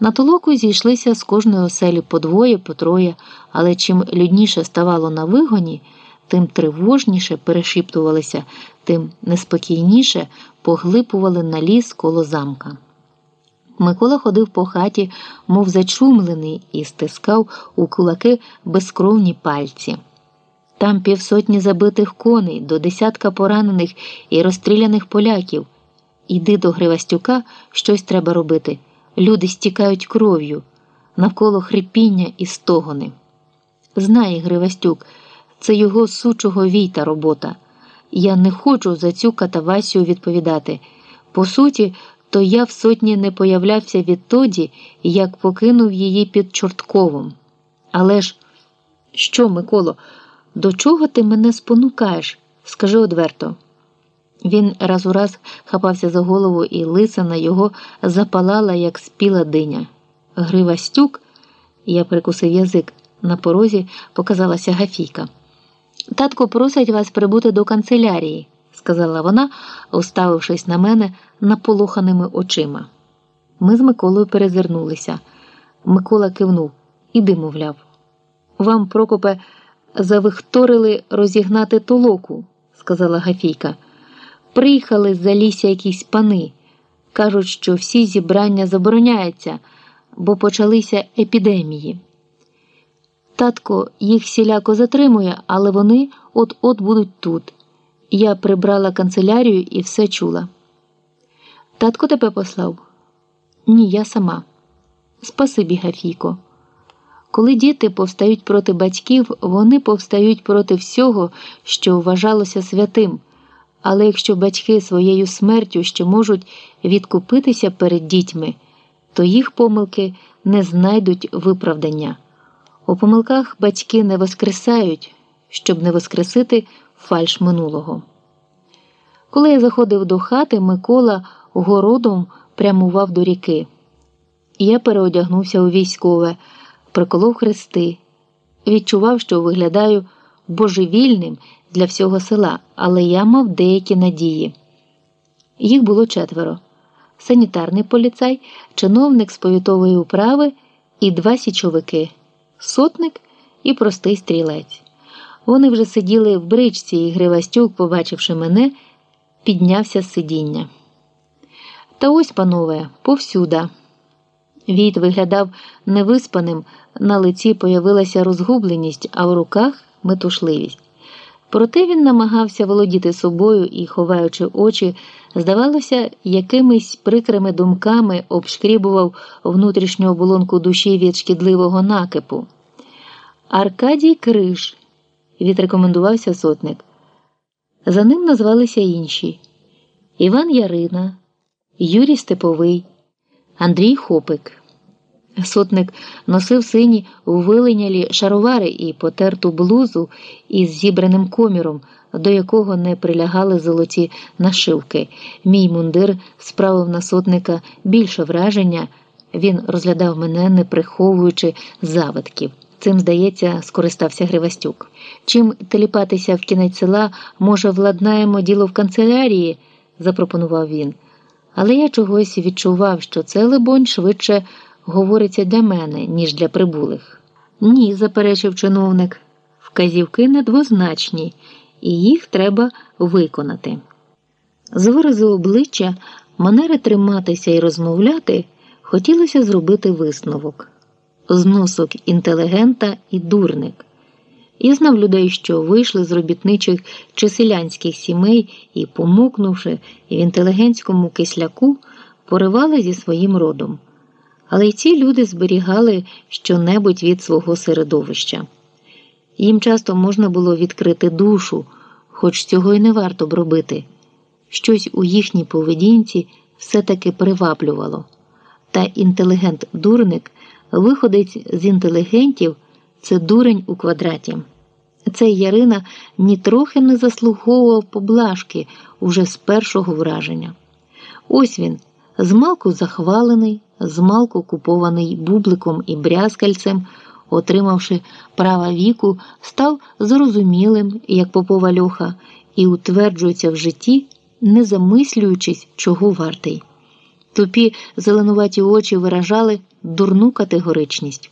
На толоку зійшлися з кожної оселі по двоє, по троє, але чим людніше ставало на вигоні, тим тривожніше перешіптувалися, тим неспокійніше поглипували на ліс коло замка. Микола ходив по хаті, мов зачумлений, і стискав у кулаки безкровні пальці. Там півсотні забитих коней, до десятка поранених і розстріляних поляків. Іди до Гривастюка, щось треба робити. Люди стікають кров'ю, навколо хрипіння і стогони. Знає Гривастюк, це його сучого війта робота. Я не хочу за цю катавасію відповідати. По суті, то я в сотні не появлявся відтоді, як покинув її під Чортковом. Але ж, що, Миколо, до чого ти мене спонукаєш? Скажи одверто. Він раз у раз хапався за голову, і лисина його запалала, як спіла диня. Грива стюк, я прикусив язик, на порозі показалася Гафійка. Татко просить вас прибути до канцелярії, сказала вона, уставившись на мене наполоханими очима. Ми з Миколою перезирнулися. Микола кивнув іди, мовляв. Вам, Прокопе, завихторили розігнати толоку, сказала Гафійка. Приїхали з залісся якісь пани. Кажуть, що всі зібрання забороняються, бо почалися епідемії. Татко їх всіляко затримує, але вони от-от будуть тут. Я прибрала канцелярію і все чула. Татко тебе послав? Ні, я сама. Спасибі, Гафійко. Коли діти повстають проти батьків, вони повстають проти всього, що вважалося святим. Але якщо батьки своєю смертю ще можуть відкупитися перед дітьми, то їх помилки не знайдуть виправдання. У помилках батьки не воскресають, щоб не воскресити фальш минулого. Коли я заходив до хати, Микола городом прямував до ріки. Я переодягнувся у військове, приколов хрести, відчував, що виглядаю божевільним для всього села, але я мав деякі надії. Їх було четверо: санітарний поліцай, чиновник з повітової управи і два січовики сотник і простий стрілець. Вони вже сиділи в бричці, і Гривастюк, побачивши мене, піднявся з сидіння. Та ось, панове, повсюда. Війт виглядав невиспаним, на лиці появилася розгубленість, а в руках метушливість. Проте він намагався володіти собою і, ховаючи очі, здавалося, якимись прикрими думками обшкрібував внутрішню оболонку душі від шкідливого накипу. Аркадій Криш, відрекомендувався сотник. За ним назвалися інші Іван Ярина, Юрій Степовий, Андрій Хопик. Сотник носив сині вилинялі шаровари і потерту блузу із зібраним коміром, до якого не прилягали золоті нашивки. Мій мундир справив на сотника більше враження. Він розглядав мене, не приховуючи завитків. Цим, здається, скористався Гривастюк. Чим теліпатися в кінець села, може, владнаємо діло в канцелярії, запропонував він. Але я чогось відчував, що це, либонь, швидше говориться для мене, ніж для прибулих. Ні, заперечив чиновник. Вказівки недвозначні, і їх треба виконати. З виразу обличчя, манери триматися і розмовляти, хотілося зробити висновок зносок інтелігента і дурник. Я знав людей, що вийшли з робітничих чи селянських сімей і, помокнувши в інтелігентському кисляку, поривали зі своїм родом але й ці люди зберігали щонебудь від свого середовища. Їм часто можна було відкрити душу, хоч цього й не варто б робити. Щось у їхній поведінці все-таки приваблювало. Та інтелігент-дурник, виходить з інтелігентів, це дурень у квадраті. Цей Ярина нітрохи не заслуговував поблажки уже з першого враження. Ось він, змалку захвалений змалку купований бубликом і брязкальцем, отримавши права віку, став зрозумілим, як попова льоха, і утверджується в житті, не замислюючись, чого вартий. Тупі зеленуваті очі виражали. дурну категоричність.